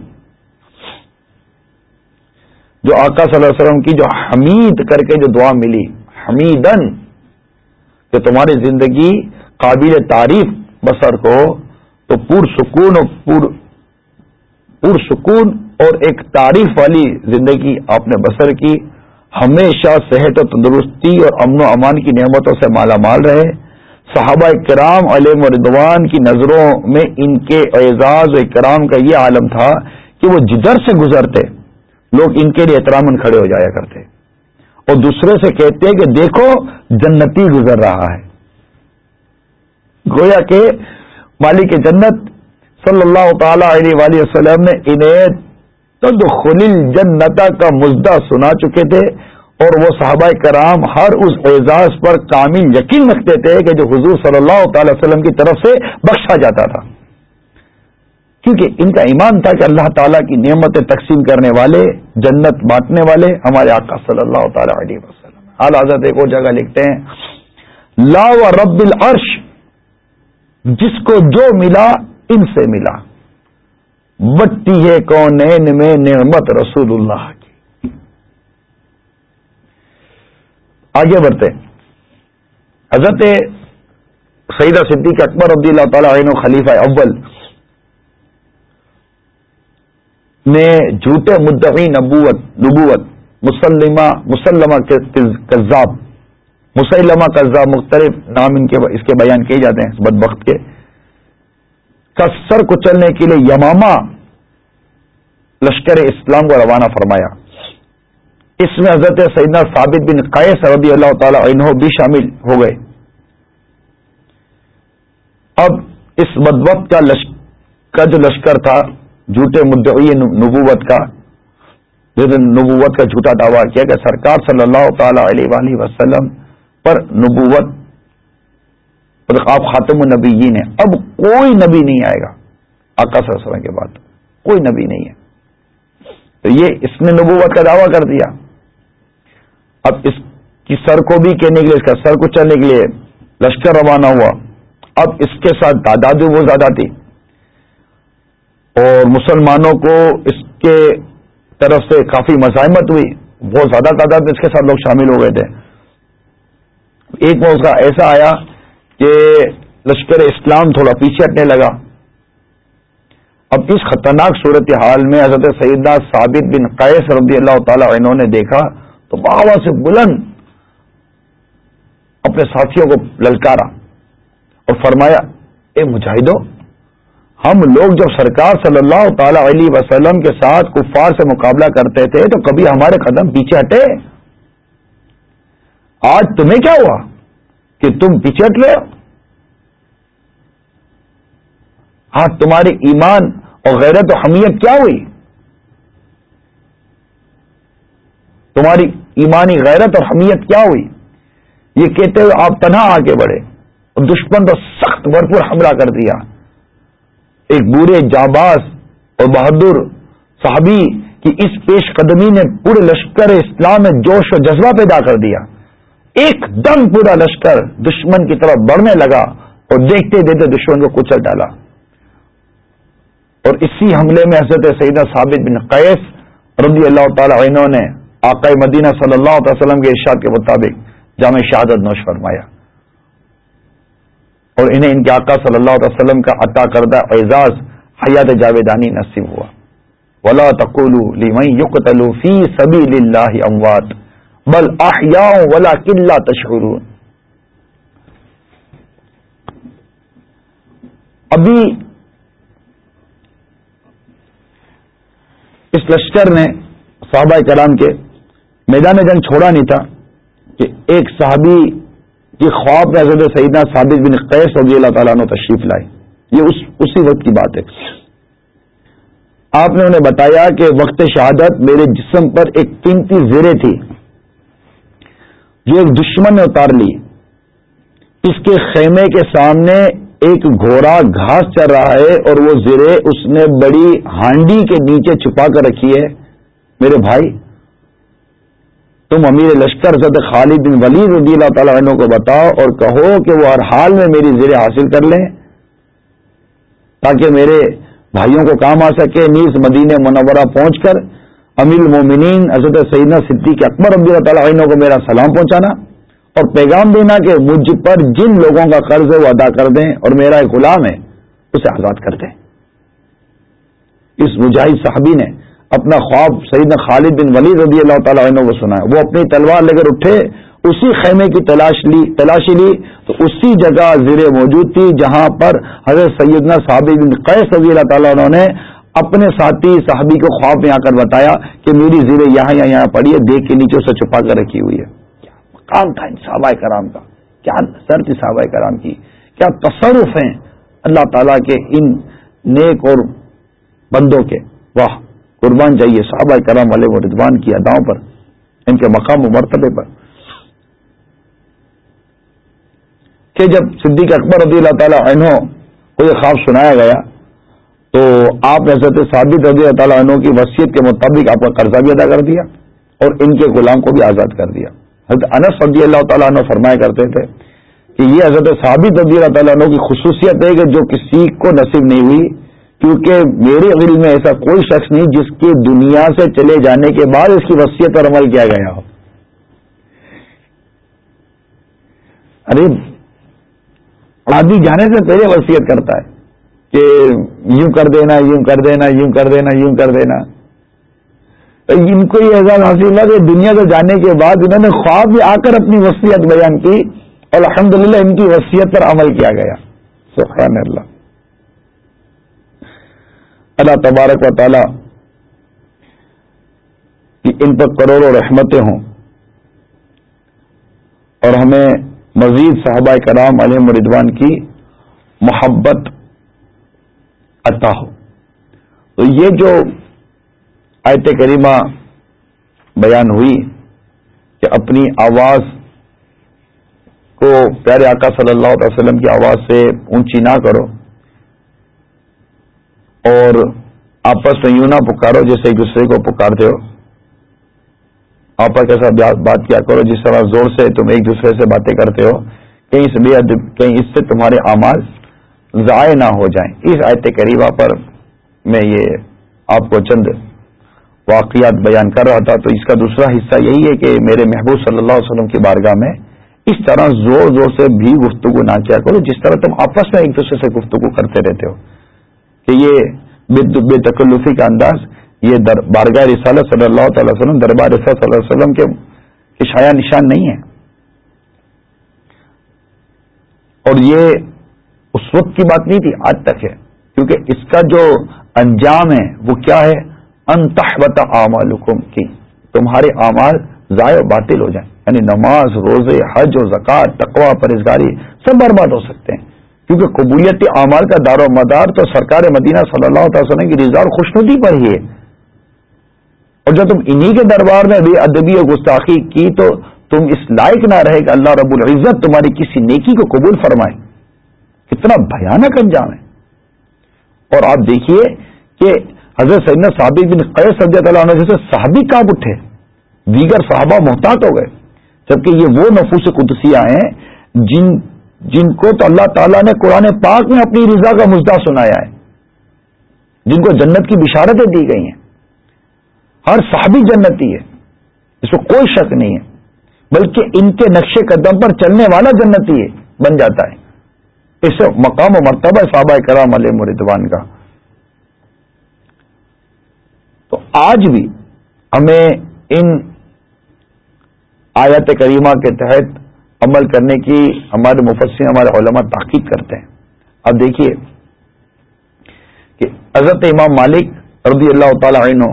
جو آقا صلی اللہ علیہ وسلم کی جو حمید کر کے جو دعا ملی حمیدن کہ تمہاری زندگی قابل تعریف بسر کو تو پور سکون اور پور پور سکون اور ایک تعریف والی زندگی آپ نے بسر کی۔ ہمیشہ صحت و تندرستی اور امن و امان کی نعمتوں سے مالا مال رہے۔ صحابہ کرام علیہ مردوان کی نظروں میں ان کے اعزاز و اکرام کا یہ عالم تھا کہ وہ جدھر سے گزرتے، لوگ ان کے لیے احترام کھڑے ہو جایا کرتے۔ اور دوسرے سے کہتے کہ دیکھو، جنتی گزر رہا ہے۔ گویا کہ مالک جنت صلی اللہ تعالی علیہ وسلم نے انہیں خلیل جنتا کا مزدہ سنا چکے تھے۔ اور وہ صحابہ کرام ہر اس اعزاز پر کامل یقین رکھتے تھے کہ جو حضور صلی اللہ تعالی وسلم کی طرف سے بخشا جاتا تھا۔ کیونکہ ان کا ایمان تھا کہ اللہ تعالیٰ کی نعمتیں تقسیم کرنے والے، جنت بانٹنے والے ہمارے آقا صلی اللہ تعالی علیہ وسلم۔ حال حضرت ایک اور جگہ لکھتے ہیں۔ لا و رب العرش، جس کو جو ملا، ان سے ملا۔ بٹی ہے کون میں نعمت رسول اللہ کی آگے بڑھتے حضرت سیدہ صدیق اکبر عبد اللہ تعالیٰ عین خلیفہ اول نے جھوٹے مدعی نبوت نبوت، مسلمہ مسلمہ کذاب مسلمہ کذاب مختلف نام ان کے اس کے بیان کیے جاتے ہیں بد وقت کے۔ کا سر کو چلنے کے لیے یماما لشکر اسلام کو روانہ فرمایا۔ اس میں حضرت سیدنا ثابت بن قیس رضی اللہ تعالی عنہ بھی شامل ہو گئے۔ اب اس بدوقت کا جو لشکر تھا، جھوٹے مدعی نبوت کا نبوت کا جھوٹا دعویٰ کیا کہ سرکار صلی اللہ تعالی علیہ وآلہ وسلم پر نبوت آپ خاتم النبیین ہیں۔ اب کوئی نبی نہیں آئے گا۔ آقا صلی اللہ علیہ وسلم کے بعد کوئی نبی نہیں ہے۔ تو یہ اس نے نبوت کا دعویٰ کر دیا۔ اب اس کی سر کو بھی کہنے کے لیے، اس کا سر کو چلنے کے لیے لشکر روانہ ہوا۔ اب اس کے ساتھ تعداد بھی بہت زیادہ تھی۔ اور مسلمانوں کو اس کے طرف سے کافی مزاحمت ہوئی۔ بہت زیادہ تعداد میں اس کے ساتھ لوگ شامل ہو گئے تھے۔ ایک موقع ایسا آیا کہ لشکر اسلام تھوڑا پیچھے ہٹنے لگا۔ اب اس خطرناک صورت حال میں حضرت سیدہ ثابت بن قیس رضی اللہ تعالی عنہ نے دیکھا تو بابا سے بلند اپنے ساتھیوں کو للکارا اور فرمایا، اے مجاہدوں ہم لوگ جب سرکار صلی اللہ تعالی علیہ وسلم کے ساتھ کفار سے مقابلہ کرتے تھے تو کبھی ہمارے قدم پیچھے ہٹے۔ آج تمہیں کیا ہوا کہ تم پیچھے ہٹ رہے ہو؟ تمہاری ایمان اور غیرت و حمیت کیا ہوئی؟ تمہاری ایمانی غیرت اور حمیت کیا ہوئی؟ یہ کہتے ہوئے آپ تنہا آگے بڑھے اور دشمن تو سخت بھرپور حملہ کر دیا۔ ایک بورے جاباز اور بہادر صحابی کی اس پیش قدمی نے پورے لشکر اسلام میں جوش و جذبہ پیدا کر دیا۔ ایک دم پورا لشکر دشمن کی طرف بڑھنے لگا اور دیکھتے دیکھتے دشمن کو کچل ڈالا۔ اور اسی حملے میں حضرت سیدہ ثابت بن قیس رضی اللہ تعالی عنہ نے آقا مدینہ صلی اللہ علیہ وسلم کے ارشاد کے مطابق جامع شہادت نوش فرمایا۔ اور انہیں ان کے آقا صلی اللہ علیہ وسلم کا عطا کردہ اعزاز حیات جاویدانی نصیب ہوا۔ ولا تقولوا لمن يقتل في سبيل الله اموات بل احیاء ولكن لا تشعرون۔ ابھی اس لشکر نے صحابہ کرام کے میدان جنگ چھوڑا نہیں تھا کہ ایک صحابی کی خواب میں حضرت سیدنا ثابت بن قیس رضی اللہ تعالیٰ نے تشریف لائے۔ یہ اس اسی وقت کی بات ہے۔ آپ نے انہیں بتایا کہ وقت شہادت میرے جسم پر ایک قیمتی زیرے تھی۔ جو ایک دشمن نے اتار لی۔ اس کے خیمے کے سامنے ایک گھوڑا گھاس چل رہا ہے اور وہ زیرے اس نے بڑی ہانڈی کے نیچے چھپا کر رکھی ہے۔ میرے بھائی تم امیر لشکر زد خالد بن ولید رضی اللہ تعالیٰ عنہ کو بتاؤ اور کہو کہ وہ ہر حال میں میری زیرے حاصل کر لیں تاکہ میرے بھائیوں کو کام آ سکے نیز مدینہ منورہ پہنچ کر امیر المومنین حضرت سیدنا صدیق اکبر رضی اللہ تعالیٰ عنہ کو میرا سلام پہنچانا اور پیغام دینا کہ مجھ پر جن لوگوں کا قرض ہے وہ ادا کر دیں اور میرا ایک غلام ہے، اسے آزاد کر دیں۔ اس مجاہد صاحبی نے اپنا خواب سعید خالد بن ولی رضی اللہ تعالیٰ عنہ کو سنا ہے۔ وہ اپنی تلوار لے کر اٹھے، اسی خیمے کی تلاش لی، تلاشی لی، تو اسی جگہ زیر موجود تھی جہاں پر حضرت سیدنا صحابی بن قیس رضی اللہ تعالیٰ عنہ نے اپنے ساتھی، صحابی کو خواب میں آ کر بتایا کہ میری زیرے یہاں یہاں پڑی ہے، دیکھ کے نیچے اسے چھپا کر رکھی ہوئی ہے۔ مقام تھا ان صحابہ کرام کا؟ کیا نظر تھی صحابہ کرام کی؟ کیا تصرف ہیں اللہ تعالیٰ کے ان نیک اور بندوں کے؟ واہ! قربان جائیے، صحابہ کرام والے وہ رضوان کی اداؤں پر، ان کے مقام و مرتبے پر۔ کہ جب صدیق اکبر رضی اللہ تعالیٰ عنہ کو یہ خواب سنایا گیا، تو آپ نے حضرت ثابت رضی اللہ تعالیٰ عنہ کی وصیت کے مطابق آپ کا قرضہ بھی ادا کر دیا اور ان کے غلام کو بھی آزاد کر دیا۔ حضرت انس رضی اللہ تعالیٰ عنہ فرمایا کرتے تھے کہ یہ حضرت ثابت رضی اللہ تعالیٰ عنہ کی خصوصیت ہے کہ جو کسی کو نصیب نہیں ہوئی کیونکہ میرے علم میں ایسا کوئی شخص نہیں جس کی دنیا سے چلے جانے کے بعد اس کی وصیت پر عمل کیا گیا ہو۔ ارے، آدمی جانے سے پہلے وصیت کرتا ہے کہ یوں کر دینا، یوں کر دینا، یوں کر دینا، یوں کر دینا۔ ان کو یہ اعزاز حاصل ہوا کہ دنیا سے جانے کے بعد انہوں نے خواب میں آ کر اپنی وصیت بیان کی۔ اور الحمد ان کی وصیت پر عمل کیا گیا۔ سبحان اللہ۔ اللہ تبارک و تعالی کہ ان پر کروڑوں رحمتیں ہوں اور ہمیں مزید صحابہ کرام علیہ مردوان کی محبت عطا ہو۔ تو یہ جو آیت کریمہ بیان ہوئی کہ اپنی آواز کو پیارے آقا صلی اللہ علیہ وسلم کی آواز سے اونچی نہ کرو اور آپس میں یوں نہ پکارو جیسے ایک دوسرے کو پکارتے ہو۔ آپس کے ساتھ بات کیا کرو، جس طرح زور سے تم ایک دوسرے سے باتیں کرتے ہو، کہیں اس بے کہیں اس سے تمہارے آماز ضائع نہ ہو جائیں۔ اس آیت کریبہ پر میں یہ آپ کو چند واقعات بیان کر رہا تھا۔ تو اس کا دوسرا حصہ یہی ہے کہ میرے محبوب صلی اللہ علیہ وسلم کی بارگاہ میں اس طرح زور زور سے بھی گفتگو نہ کیا کرو، جس طرح تم آپس میں ایک دوسرے سے گفتگو کرتے رہتے ہو۔ کہ یہ بے تکلفی کا انداز، یہ بارگاہ رسالت صلی اللہ تعالی وسلم، دربار رسالت صلی اللہ علیہ وسلم کے شایا نشان نہیں ہے۔ اور یہ اس وقت کی بات نہیں تھی، آج تک ہے۔ کیونکہ اس کا جو انجام ہے، وہ کیا ہے؟ انتحبت اعمالکم کی تمہارے اعمال ضائع باطل ہو جائیں۔ یعنی نماز، روزے، حج و زکوٰۃ تقوا پرہزگاری سب برباد ہو سکتے ہیں۔ کیونکہ قبولیت اعمال کا دار و مدار تو سرکار مدینہ صلی اللہ تعالی وسلم کی رضا اور خوشنودی پر ہی ہے۔ اور جب تم انہی کے دربار میں بے ادبی اور گستاخی کی تو تم اس لائق نہ رہے کہ اللہ رب العزت تمہاری کسی نیکی کو قبول فرمائے۔ کتنا بھیانک انجام ہے۔ اور آپ دیکھیے کہ حضرت سیدنا صحابی بن قیس رضی اللہ عنہ جیسے صحابی کاب اٹھے۔ دیگر صحابہ محتاط ہو گئے۔ جبکہ یہ وہ نفوس قدسیاں ہیں جن جن کو تو اللہ تعالیٰ نے قرآن پاک میں اپنی رضا کا مجدہ سنایا ہے، جن کو جنت کی بشارتیں دی گئی ہیں۔ ہر صحابی جنتی ہے، اس کو کوئی شک نہیں ہے، بلکہ ان کے نقشے قدم پر چلنے والا جنتی ہے، بن جاتا ہے۔ اس مقام و مرتبہ صحابہ کرام علیہ مردوان کا۔ تو آج بھی ہمیں ان آیات کریمہ کے تحت عمل کرنے کی ہمارے مفسر ہمارے علماء تحقیق کرتے ہیں۔ اب دیکھیے کہ حضرت امام مالک رضی اللہ تعالی عنہ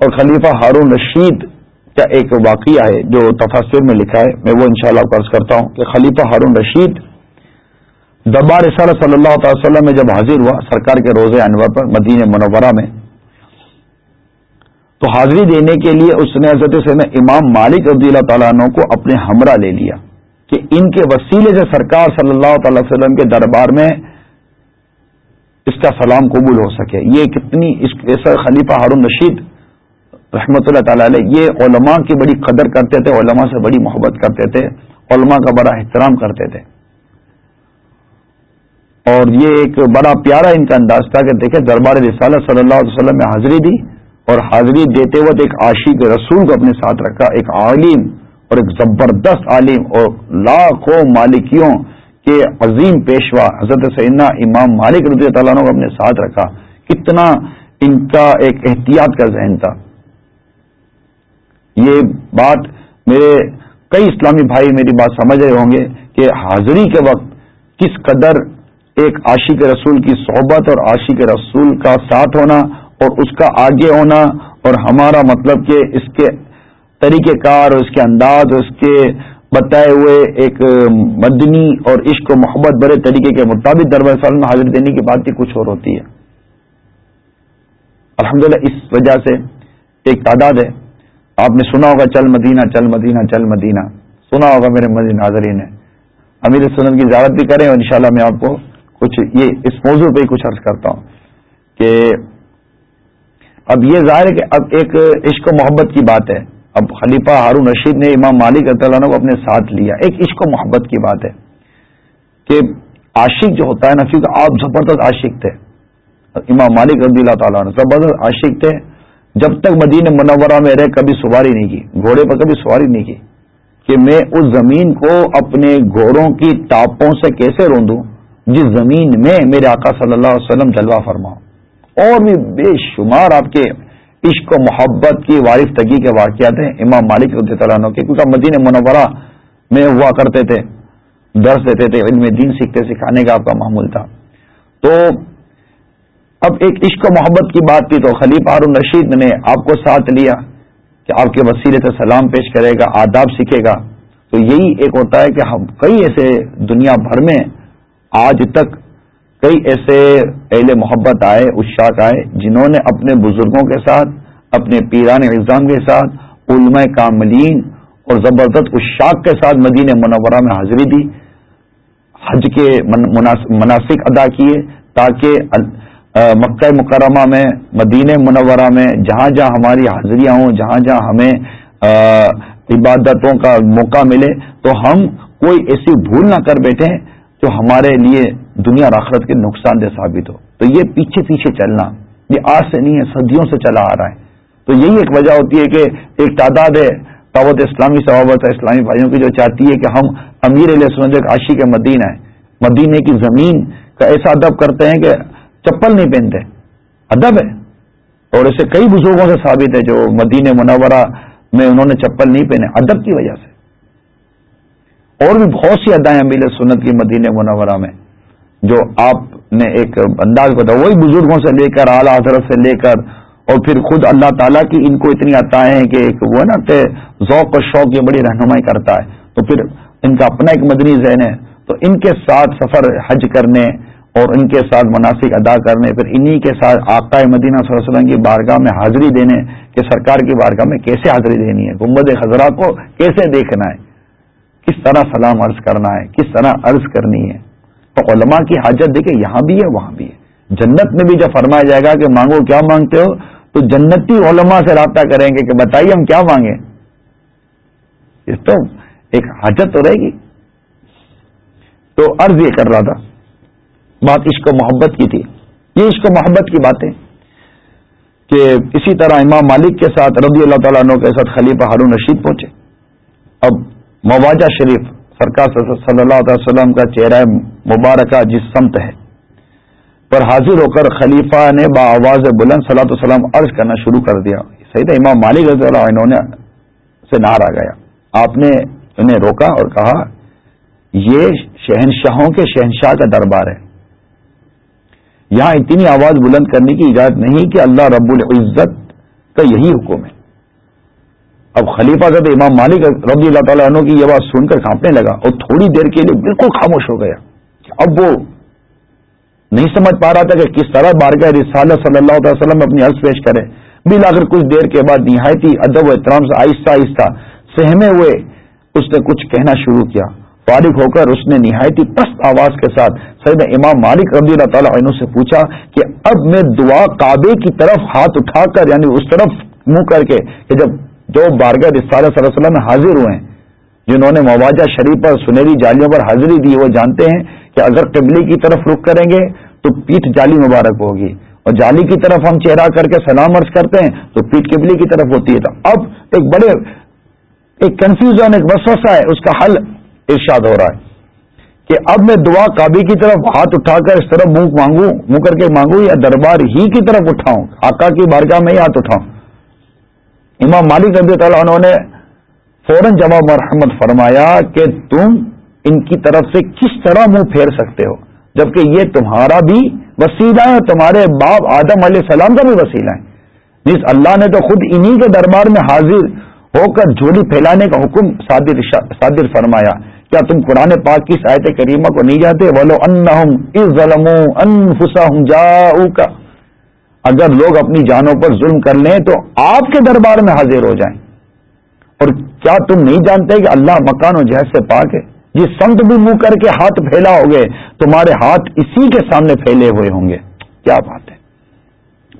اور خلیفہ ہارون رشید کا ایک واقعہ ہے جو تفاصر میں لکھا ہے۔ میں وہ انشاءاللہ شاء اللہ کرتا ہوں کہ خلیفہ ہارون رشید دربار صلی اللہ تعالی وسلم میں جب حاضر ہوا، سرکار کے روزے انور پر مدین منورہ میں تو حاضری دینے کے لیے اس نے حضرت سے امام مالک رضی اللہ تعالیٰ عنہ کو اپنے ہمراہ لے لیا کہ ان کے وسیلے سے سرکار صلی اللہ تعالی وسلم کے دربار میں اس کا سلام قبول ہو سکے۔ یہ کتنی ایسا خلیفہ ہارون رشید رحمۃ اللہ تعالی علیہ، یہ علماء کی بڑی قدر کرتے تھے، علماء سے بڑی محبت کرتے تھے، علماء کا بڑا احترام کرتے تھے۔ اور یہ ایک بڑا پیارا ان کا انداز تھا کہ دیکھیں، دربار رسالہ صلی اللہ علیہ وسلم میں حاضری دی۔ اور حاضری دیتے وقت ایک عاشق رسول کو اپنے ساتھ رکھا، ایک عالم اور ایک زبردست عالم اور لاکھوں مالکیوں کے عظیم پیشوا حضرت سیدنا امام مالک رضی تعالیٰ کو اپنے ساتھ رکھا۔ کتنا ان کا ایک احتیاط کا ذہن تھا۔ یہ بات میرے کئی اسلامی بھائی میری بات سمجھ رہے ہوں گے کہ حاضری کے وقت کس قدر ایک عاشق رسول کی صحبت اور عاشق رسول کا ساتھ ہونا اور اس کا آگے ہونا اور ہمارا مطلب کہ اس کے طریقہ کار اور اس کے انداز اور اس کے بتائے ہوئے ایک مدنی اور عشق و محبت برے طریقے کے مطابق دربار سال میں حاضر دینے کی بات ہی کچھ اور ہوتی ہے۔ الحمدللہ اس وجہ سے ایک تعداد ہے۔ آپ نے سنا ہوگا چل مدینہ چل مدینہ چل مدینہ۔ سنا ہوگا میرے مدین ناظرین نے۔ امیر سنت کی زیارت بھی کریں اور انشاءاللہ میں آپ کو کچھ یہ اس موضوع پہ ہی کچھ عرض کرتا ہوں کہ اب یہ ظاہر ہے کہ اب ایک عشق و محبت کی بات ہے۔ اب خلیفہ ہارون رشید نے امام مالک اللہ عنہ کو اپنے ساتھ لیا۔ ایک عشق و محبت کی بات ہے کہ عاشق جو ہوتا ہے نا، کیونکہ آپ زبردست عاشق تھے۔ امام مالک رضی اللہ تعالیٰ عنہ زبردست عاشق تھے۔ جب تک مدین منورہ میں رہ کبھی سواری نہیں کی۔ گھوڑے پر کبھی سواری نہیں کی۔ کہ میں اس زمین کو اپنے گھوڑوں کی ٹاپوں سے کیسے روندوں؟ جس زمین میں میرے آقا صلی اللہ علیہ وسلم جلوہ فرماؤں۔ اور بھی بے شمار آپ کے عشق و محبت کی وارفتگی کے واقعات ہیں۔ امام مالک رضی اللہ عنہ کے کیونکہ مدین منورہ میں ہوا کرتے تھے، درس دیتے تھے، علم دین سیکھتے، سکھانے کا آپ کا معمول تھا۔ تو اب ایک عشق و محبت کی بات تھی تو خلیف ہارون رشید نے آپ کو ساتھ لیا کہ آپ کے وسیلے سے سلام پیش کرے گا، آداب سیکھے گا۔ تو یہی ایک ہوتا ہے کہ ہم کئی ایسے دنیا بھر میں آج تک کئی ایسے اہل محبت آئے اشاق آئے، جنہوں نے اپنے بزرگوں کے ساتھ، اپنے پیران اظام کے ساتھ، علماء کاملین اور زبردست اشاق کے ساتھ مدین منورہ میں حاضری دی، حج کے مناسب ادا کیے تاکہ مکہ مکرمہ میں مدین منورہ میں جہاں جہاں ہماری حاضریاں ہوں، جہاں جہاں ہمیں عبادتوں کا موقع ملے، تو ہم کوئی ایسی بھول نہ کر بیٹھیں جو ہمارے لیے دنیا اور آخرت کے نقصان دہ ثابت ہو۔ تو یہ پیچھے پیچھے چلنا، یہ آج سے نہیں ہے، صدیوں سے چلا آ رہا ہے۔ تو یہی ایک وجہ ہوتی ہے کہ ایک تعداد ہے دعوت اسلامی ثوابت اسلامی بھائیوں کی جو چاہتی ہے کہ ہم امیر علیہ سنت ایک عاشی کے مدینہ ہے مدینے کی زمین کا ایسا ادب کرتے ہیں کہ چپل نہیں پہنتے۔ ادب ہے۔ اور اسے کئی بزرگوں سے ثابت ہے جو مدینہ منورہ میں انہوں نے چپل نہیں پہنے، ادب کی وجہ سے۔ اور بھی بہت سی ادائیں امیر سنت کی مدینہ منورہ میں۔ جو آپ نے ایک انداز بتا وہی بزرگوں سے لے کر اعلیٰ حضرت سے لے کر اور پھر خود اللہ تعالیٰ کی ان کو اتنی عطائیں ہیں کہ ایک وہ نا کہ ذوق و شوق یہ بڑی رہنمائی کرتا ہے۔ تو پھر ان کا اپنا ایک مدنی ذہن ہے۔ تو ان کے ساتھ سفر حج کرنے اور ان کے ساتھ مناسب ادا کرنے، پھر انہی کے ساتھ آقا مدینہ صلی اللہ علیہ وسلم کی بارگاہ میں حاضری دینے، کہ سرکار کی بارگاہ میں کیسے حاضری دینی ہے گمبد خزرہ کو کیسے دیکھنا ہے، کس طرح سلام عرض کرنا ہے، کس طرح عرض کرنی ہے۔ تو علماء کی حاجت دیکھیں، یہاں بھی ہے، وہاں بھی ہے۔ جنت میں بھی جب فرمایا جائے گا کہ مانگو، کیا مانگتے ہو؟ تو جنتی علماء سے رابطہ کریں گے کہ بتائیے ہم کیا مانگیں۔ اس تو ایک حاجت تو رہے گی۔ تو عرض یہ کر رہا تھا، بات عشق و محبت کی تھی۔ یہ عشق و محبت کی باتیں۔ کہ اسی طرح امام مالک کے ساتھ رضی اللہ تعالیٰ عنہ کے ساتھ خلیفہ ہارون رشید پہنچے۔ اب مواجہ شریف سرکار صلی اللہ علیہ وسلم کا چہرہ مبارکہ جس سمت ہے، پر حاضر ہو کر خلیفہ نے با آواز بلند صلاح وسلم عرض کرنا شروع کر دیا۔ صحیح تھا امام مالک رضی اللہ عنہ نے سے نار آ گیا۔ آپ نے انہیں روکا اور کہا، یہ شہنشاہوں کے شہنشاہ کا دربار ہے۔ یہاں اتنی آواز بلند کرنے کی اجازت نہیں کہ اللہ رب العزت کا یہی حکم ہے۔ اب خلیفہ کا امام مالک ربی اللہ تعالیٰ عنہ کی یہ بات سن کر کھانپنے لگا اور تھوڑی دیر کے لیے بالکل خاموش ہو گیا۔ اب وہ نہیں سمجھ پا رہا تھا کہ کس طرح بارگاہ رسالہ صلی اللہ علیہ وسلم اپنی عرض پیش کرے۔ بلا کر کچھ دیر کے بعد نہایتی ادب و احترام سے آہستہ آہستہ سہمے ہوئے اس نے کچھ کہنا شروع کیا۔ فارغ ہو کر اس نے نہایتی پست آواز کے ساتھ سید امام مالک رضی اللہ تعالیٰ عنہ سے پوچھا کہ اب میں دعا کعبے کی طرف ہاتھ اٹھا کر یعنی اس طرف منہ کر کے کہ جب جو بارگاہ رسالہ صلی اللہ علیہ وسلم میں حاضر ہوئے ہیں، جنہوں نے مواجہ شریف پر سنہری جالیوں پر حاضری دی، وہ جانتے ہیں کہ اگر قبلی کی طرف رخ کریں گے تو پیٹھ جالی مبارک ہوگی۔ اور جالی کی طرف ہم چہرہ کر کے سلام عرض کرتے ہیں تو پیٹ قبلی کی طرف ہوتی ہے۔ تو اب ایک بڑے، ایک کنفیوژن ایک وسوسہ ہے، اس کا حل ارشاد ہو رہا ہے کہ اب میں دعا کابی کی طرف ہاتھ اٹھا کر اس طرف منہ مانگوں، منہ کر کے مانگوں یا دربار ہی کی طرف اٹھاؤں، آقا کی بارگاہ میں ہی ہاتھ اٹھاؤں۔ امام مالک رضی تعالیٰ عنہ نے فوراً جواب مرحمت فرمایا کہ تم ان کی طرف سے کس طرح منہ پھیر سکتے ہو؟ جبکہ یہ تمہارا بھی وسیلہ ہے، تمہارے باپ آدم علیہ السلام کا بھی وسیلہ ہے۔ جس اللہ نے تو خود انہی کے دربار میں حاضر ہو کر جھولی پھیلانے کا حکم صادر فرمایا۔ کیا تم قرآن پاک کی سایت کریمہ کو نہیں جاتے بولو ان جا کا اگر لوگ اپنی جانوں پر ظلم کر لیں تو آپ کے دربار میں حاضر ہو جائیں۔ اور کیا تم نہیں جانتے کہ اللہ مکان و جہد سے پاک ہے؟ جس سنت بھی منہ کر کے ہاتھ پھیلا ہوگے تمہارے ہاتھ اسی کے سامنے پھیلے ہوئے ہوں گے۔ کیا بات ہے؟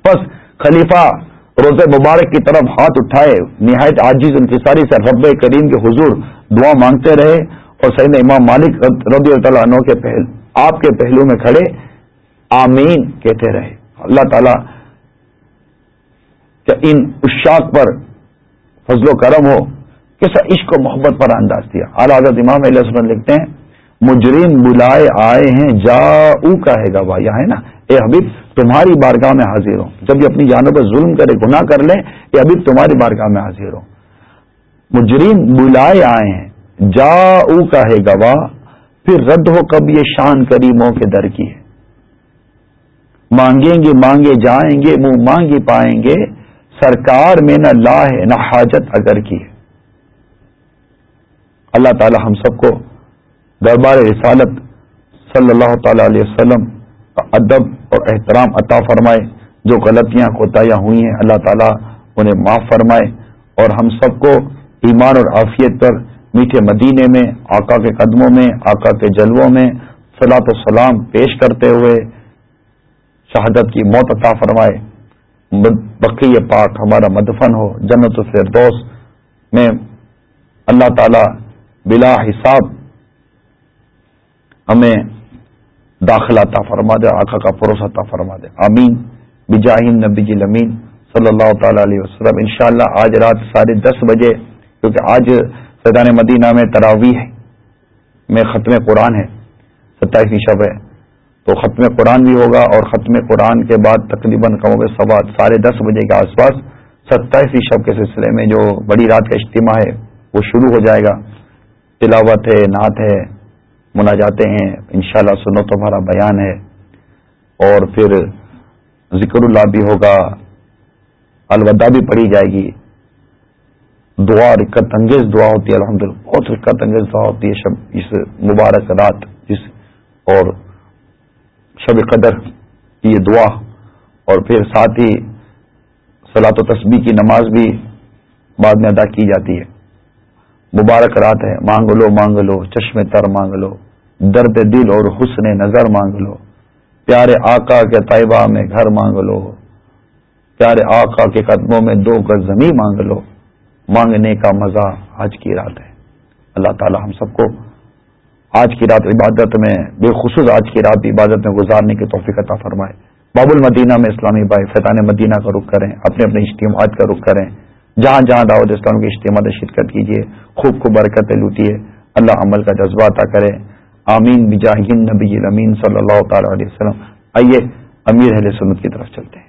بس خلیفہ روز مبارک کی طرف ہاتھ اٹھائے، نہایت عاجز انتصاری سے رب کریم کے حضور دعا مانگتے رہے اور سید امام مالک رضی اللہ عنہ کے پہل، آپ کے پہلو میں کھڑے، آمین کہتے رہے۔ اللہ تعالی کہ ان اشاق پر فضل و کرم ہو کیسا عشق و محبت پر انداز دیا۔ اعلیٰ حضرت امام علیہ وسلم لکھتے ہیں، مجرم بلائے آئے ہیں جا او کا ہے گا بھائی ہے نا؟ اے حبیب، تمہاری بارگاہ میں حاضر ہوں۔ جب یہ اپنی جانوں پر ظلم کرے، گناہ کر لیں، اے حبیب، تمہاری بارگاہ میں حاضر ہوں۔ مجرم بلائے آئے ہیں جا او کا ہے گواہ پھر رد ہو کب یہ شان کریموں کے در کی ہے۔ مانگیں گے، مانگے جائیں گے، منہ مانگی پائیں گے۔ سرکار میں نہ لا ہے، نہ حاجت اگر کی ہے۔ اللہ تعالی ہم سب کو دربار رسالت صلی اللہ تعالی علیہ وسلم کا ادب اور احترام عطا فرمائے۔ جو غلطیاں کوتاہیاں ہوئی ہیں، اللہ تعالیٰ انہیں معاف فرمائے۔ اور ہم سب کو ایمان اور عافیت پر میٹھے مدینے میں، آقا کے قدموں میں، آقا کے جلووں میں سلاۃ و سلام پیش کرتے ہوئے شہادت کی موت عطا فرمائے۔ بقی پاک ہمارا مدفن ہو، جنت الفردوس میں اللہ تعالی بلا حساب ہمیں داخلہ عطا فرما دے، آقا کا پروس عطا فرما دے۔ آمین۔ بجاہین نبی جی لمین صلی اللہ تعالی علیہ وسلم۔ انشاءاللہ آج رات ساڑھے دس بجے، کیونکہ آج سیدان مدینہ میں تراویح میں ختم قرآن ہے، ستائیسویں شب ہے۔ تو ختم قرآن بھی ہوگا اور ختم قرآن کے بعد تقریباً کم سوا ساڑھے دس بجے کے آس پاس ستائیسویں شب کے سلسلے میں جو بڑی رات کا اجتماع ہے وہ شروع ہو جائے گا۔ تلاوت ہے، نعت ہے مناجاتے ہیں، انشاءاللہ شاء سنو تمہارا بیان ہے۔ اور پھر ذکر اللہ بھی ہوگا، الوداع بھی پڑھی جائے گی۔ دعا، رکت انگیز دعا ہوتی ہے الحمد للہ بہت رکت انگیز دعا ہوتی ہے شب، اس مبارک رات جس اور شب قدر کی یہ دعا اور پھر ساتھ ہی سلاط و تسبیح کی نماز بھی بعد میں ادا کی جاتی ہے۔ مبارک رات ہے مانگ لو مانگ لو چشم تر مانگ لو درد دل اور حسن نظر مانگ لو پیارے آقا کے طیبہ میں گھر مانگ لو پیارے آقا کے قدموں میں دو گز زمین مانگ لو مانگنے کا مزہ آج کی رات ہے۔ اللہ تعالی ہم سب کو آج کی رات عبادت میں بے خصوص آج کی رات عبادت میں گزارنے کی توفیق عطا فرمائے۔ باب المدینہ میں اسلامی بھائی فیطان مدینہ کا رخ کریں، اپنے اپنے اجتماعات کا رخ کریں۔ جہاں جہاں دعوت اسلام کے اجتماع شرکت کیجیے خوب خوب برکتیں لوٹیے۔ اللہ عمل کا جذبہ عطا کرے۔ آمین بجاہین نبی امین صلی اللہ تعالی علیہ وسلم۔ آئیے، امیر اہل سنت کی طرف چلتے ہیں۔